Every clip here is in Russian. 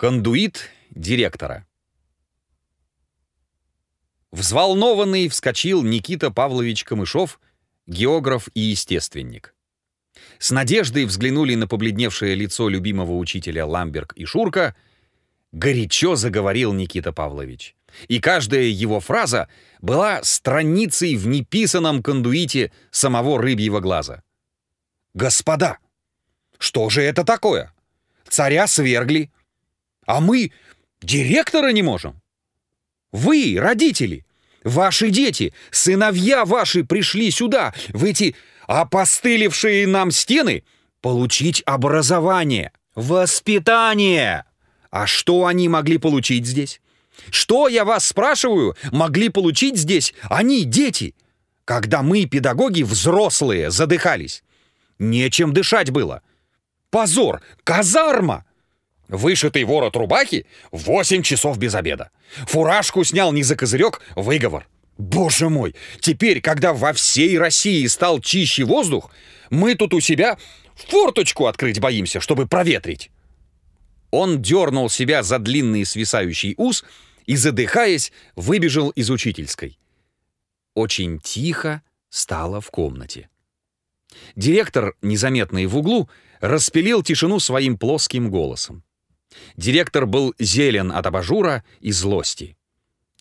Кондуит директора. Взволнованный вскочил Никита Павлович Камышов, географ и естественник. С надеждой взглянули на побледневшее лицо любимого учителя Ламберг и Шурка. Горячо заговорил Никита Павлович. И каждая его фраза была страницей в неписанном кондуите самого рыбьего глаза. «Господа, что же это такое? Царя свергли, а мы директора не можем. Вы, родители, ваши дети, сыновья ваши пришли сюда, в эти опостылевшие нам стены, получить образование, воспитание. А что они могли получить здесь? Что, я вас спрашиваю, могли получить здесь они, дети, когда мы, педагоги, взрослые, задыхались? Нечем дышать было. Позор! Казарма! Вышитый ворот рубахи — восемь часов без обеда. Фуражку снял не за козырек — выговор. Боже мой, теперь, когда во всей России стал чище воздух, мы тут у себя форточку открыть боимся, чтобы проветрить. Он дернул себя за длинный свисающий ус и, задыхаясь, выбежал из учительской. Очень тихо стало в комнате. Директор, незаметный в углу, распилил тишину своим плоским голосом. Директор был зелен от абажура и злости.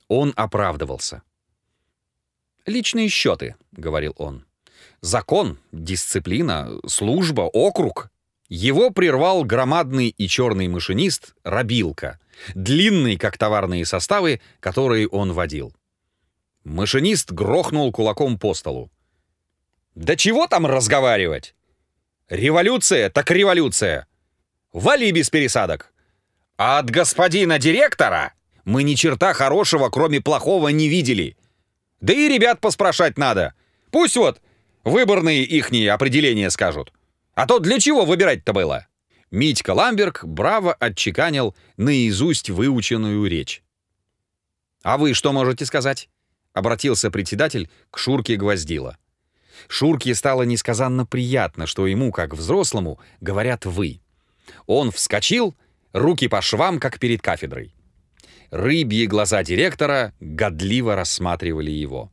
Он оправдывался. «Личные счеты», — говорил он. «Закон, дисциплина, служба, округ». Его прервал громадный и черный машинист Рабилка, длинный, как товарные составы, которые он водил. Машинист грохнул кулаком по столу. «Да чего там разговаривать? Революция так революция! Вали без пересадок! А от господина директора мы ни черта хорошего, кроме плохого, не видели. Да и ребят поспрашать надо. Пусть вот выборные ихние определения скажут. А то для чего выбирать-то было?» Митька Ламберг браво отчеканил наизусть выученную речь. «А вы что можете сказать?» — обратился председатель к Шурке Гвоздила. Шурке стало несказанно приятно, что ему, как взрослому, говорят «вы». Он вскочил — руки по швам, как перед кафедрой. Рыбьи глаза директора годливо рассматривали его.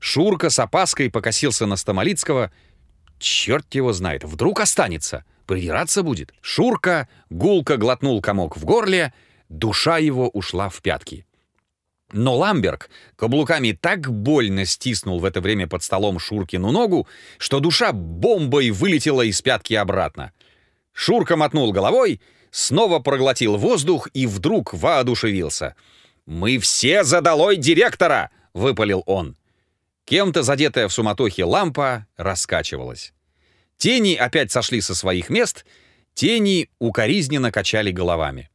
Шурка с опаской покосился на Стамолицкого. Черт его знает, вдруг останется, придираться будет. Шурка гулко глотнул комок в горле, душа его ушла в пятки. Но Ламберг каблуками так больно стиснул в это время под столом Шуркину ногу, что душа бомбой вылетела из пятки обратно. Шурка мотнул головой снова проглотил воздух и вдруг воодушевился. «Мы все задалой директора!» — выпалил он. Кем-то задетая в суматохе лампа раскачивалась. Тени опять сошли со своих мест, тени укоризненно качали головами.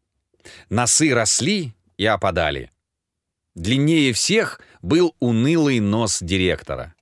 Носы росли и опадали. Длиннее всех был унылый нос директора.